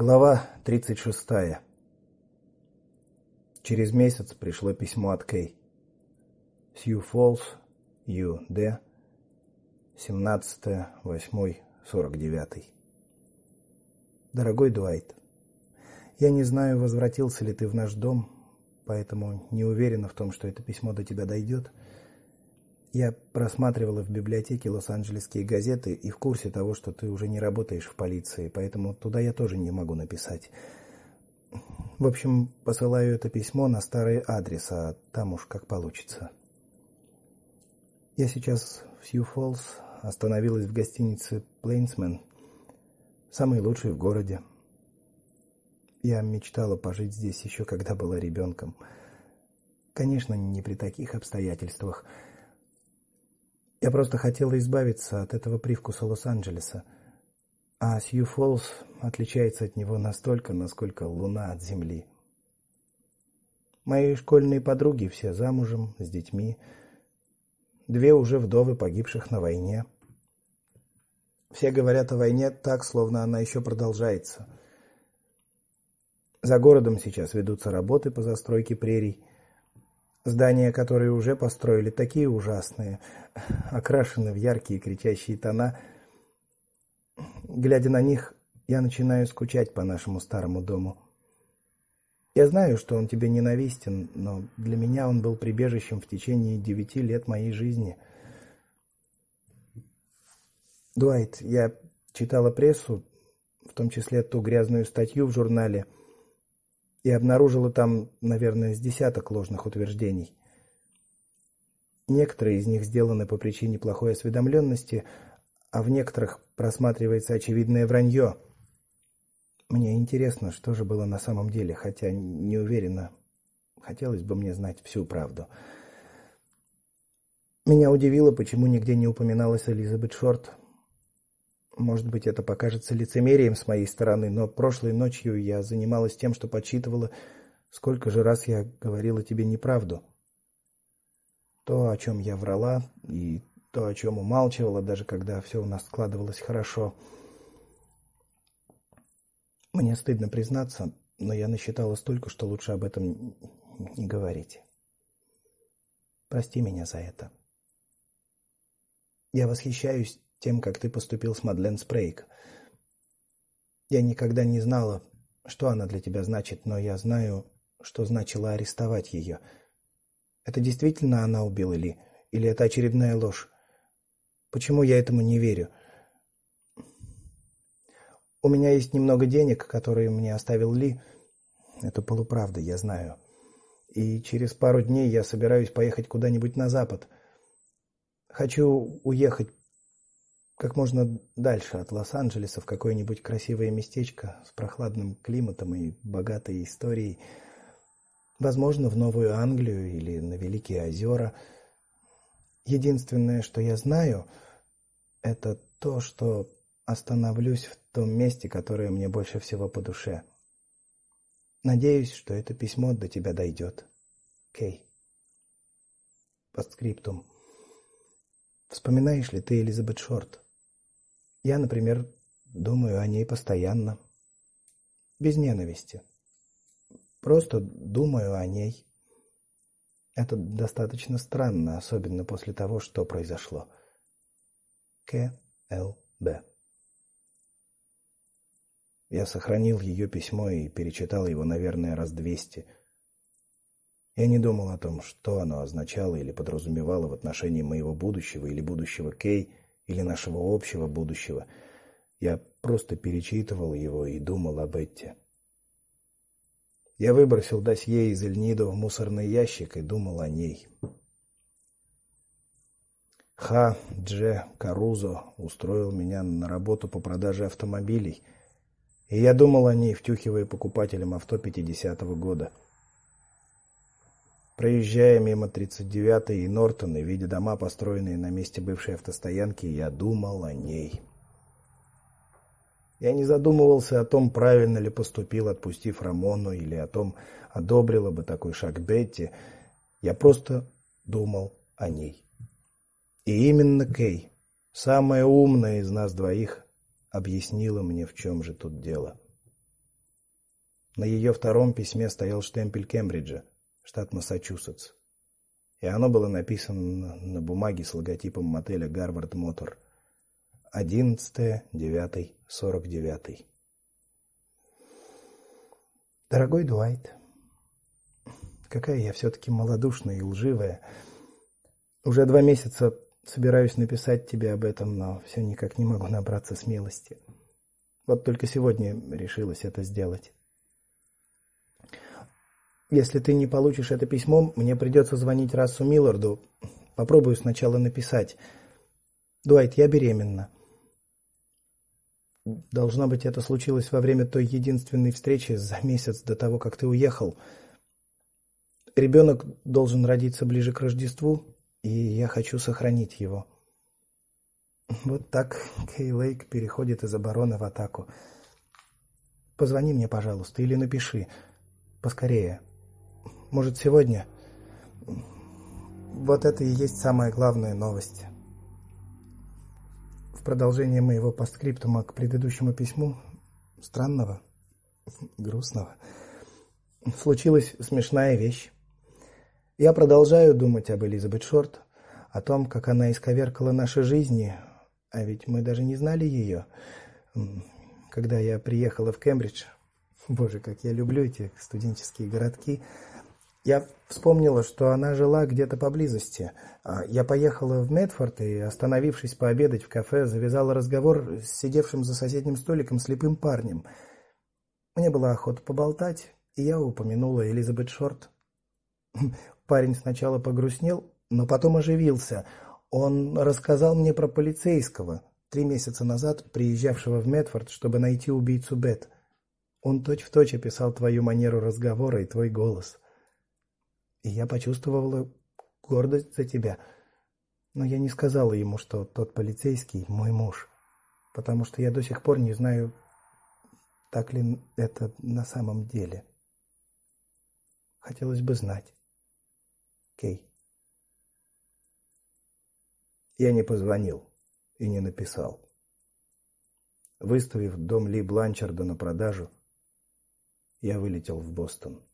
Глава 36. Через месяц пришло письмо от Кей. Сью Фолс, Ю.Д. 17.08.49. Дорогой Дуайт, я не знаю, возвратился ли ты в наш дом, поэтому не уверена в том, что это письмо до тебя дойдет. Я просматривала в библиотеке Лос-Анджелесские газеты и в курсе того, что ты уже не работаешь в полиции, поэтому туда я тоже не могу написать. В общем, посылаю это письмо на старый адрес, а там уж как получится. Я сейчас в Сью-Фоллс, остановилась в гостинице Плейнсмен, самой лучшей в городе. Я мечтала пожить здесь еще когда была ребенком. Конечно, не при таких обстоятельствах. Я просто хотела избавиться от этого привкуса Лос-Анджелеса. А Сью-Фоллс отличается от него настолько, насколько луна от земли. Мои школьные подруги все замужем, с детьми. Две уже вдовы погибших на войне. Все говорят о войне так, словно она еще продолжается. За городом сейчас ведутся работы по застройке прерий. Здания, которые уже построили, такие ужасные, окрашены в яркие кричащие тона. Глядя на них, я начинаю скучать по нашему старому дому. Я знаю, что он тебе ненавистен, но для меня он был прибежищем в течение девяти лет моей жизни. Дуайт, я читала прессу, в том числе ту грязную статью в журнале и обнаружила там, наверное, с десяток ложных утверждений. Некоторые из них сделаны по причине плохой осведомленности, а в некоторых просматривается очевидное вранье. Мне интересно, что же было на самом деле, хотя не уверена. Хотелось бы мне знать всю правду. Меня удивило, почему нигде не упоминалась Элизабет Шорт. Может быть, это покажется лицемерием с моей стороны, но прошлой ночью я занималась тем, что подсчитывала, сколько же раз я говорила тебе неправду. То, о чем я врала, и то, о чем умалчивала, даже когда все у нас складывалось хорошо. Мне стыдно признаться, но я насчитала столько, что лучше об этом не говорить. Прости меня за это. Я восхищаюсь тем, как ты поступил с Мадлен Спрейк. Я никогда не знала, что она для тебя значит, но я знаю, что значило арестовать ее. Это действительно она убила Ли или это очередная ложь? Почему я этому не верю? У меня есть немного денег, которые мне оставил Ли. Это полуправда, я знаю. И через пару дней я собираюсь поехать куда-нибудь на запад. Хочу уехать как можно дальше от Лос-Анджелеса в какое-нибудь красивое местечко с прохладным климатом и богатой историей. Возможно, в Новую Англию или на Великие озера. Единственное, что я знаю, это то, что остановлюсь в том месте, которое мне больше всего по душе. Надеюсь, что это письмо до тебя дойдет. Кей. Постскриптум. Вспоминаешь ли ты Элизабет Шорт? Я, например, думаю о ней постоянно, без ненависти. Просто думаю о ней. Это достаточно странно, особенно после того, что произошло. К. Л. Б. Я сохранил ее письмо и перечитал его, наверное, раз двести. Я не думал о том, что оно означало или подразумевало в отношении моего будущего или будущего Кей или нашего общего будущего. Я просто перечитывал его и думал об Этте. Я выбросил досье из Эльнидо в мусорный ящик и думал о ней. Ха Дже Карузо устроил меня на работу по продаже автомобилей, и я думал о ней, втюхивая покупателям авто 50-го года. Проезжая мимо 39-й и Нортон и видя дома, построенные на месте бывшей автостоянки, я думал о ней. Я не задумывался о том, правильно ли поступил, отпустив Рамону, или о том, одобрила бы такой шаг Бетти. Я просто думал о ней. И именно Кей, самая умная из нас двоих, объяснила мне, в чем же тут дело. На ее втором письме стоял штемпель Кембриджа, штат Массачусетс. И оно было написано на бумаге с логотипом мотеля Гарвард Мотор. 11.9.49. Дорогой Дуайт, какая я все таки малодушная и лживая. Уже два месяца собираюсь написать тебе об этом, но все никак не могу набраться смелости. Вот только сегодня решилась это сделать. Если ты не получишь это письмо, мне придется звонить Рассу Милларду. Попробую сначала написать. Дуайт, я беременна. Должно быть, это случилось во время той единственной встречи за месяц до того, как ты уехал. Ребенок должен родиться ближе к Рождеству, и я хочу сохранить его. Вот так Кей Лейк переходит из обороны в атаку. Позвони мне, пожалуйста, или напиши. Поскорее. Может, сегодня? Вот это и есть самая главная новость. В продолжение моего постскриптума к предыдущему письму, странного, грустного, случилась смешная вещь. Я продолжаю думать об Элизабет Шорт, о том, как она исковеркала наши жизни, а ведь мы даже не знали ее. Когда я приехала в Кембридж, боже, как я люблю эти студенческие городки, я вспомнила, что она жила где-то поблизости. А, я поехала в Медфорд и, остановившись пообедать в кафе, завязала разговор с сидевшим за соседним столиком слепым парнем. Мне было охота поболтать, и я упомянула Элизабет Шорт. Парень сначала погрустнел, но потом оживился. Он рассказал мне про полицейского, три месяца назад приезжавшего в Медфорд, чтобы найти убийцу Бет. Он точь-в-точь описал твою манеру разговора и твой голос и я почувствовала гордость за тебя. Но я не сказала ему, что тот полицейский мой муж, потому что я до сих пор не знаю, так ли это на самом деле. Хотелось бы знать. Кей. Я не позвонил и не написал. Выставив дом Ли Бланчарда на продажу, я вылетел в Бостон.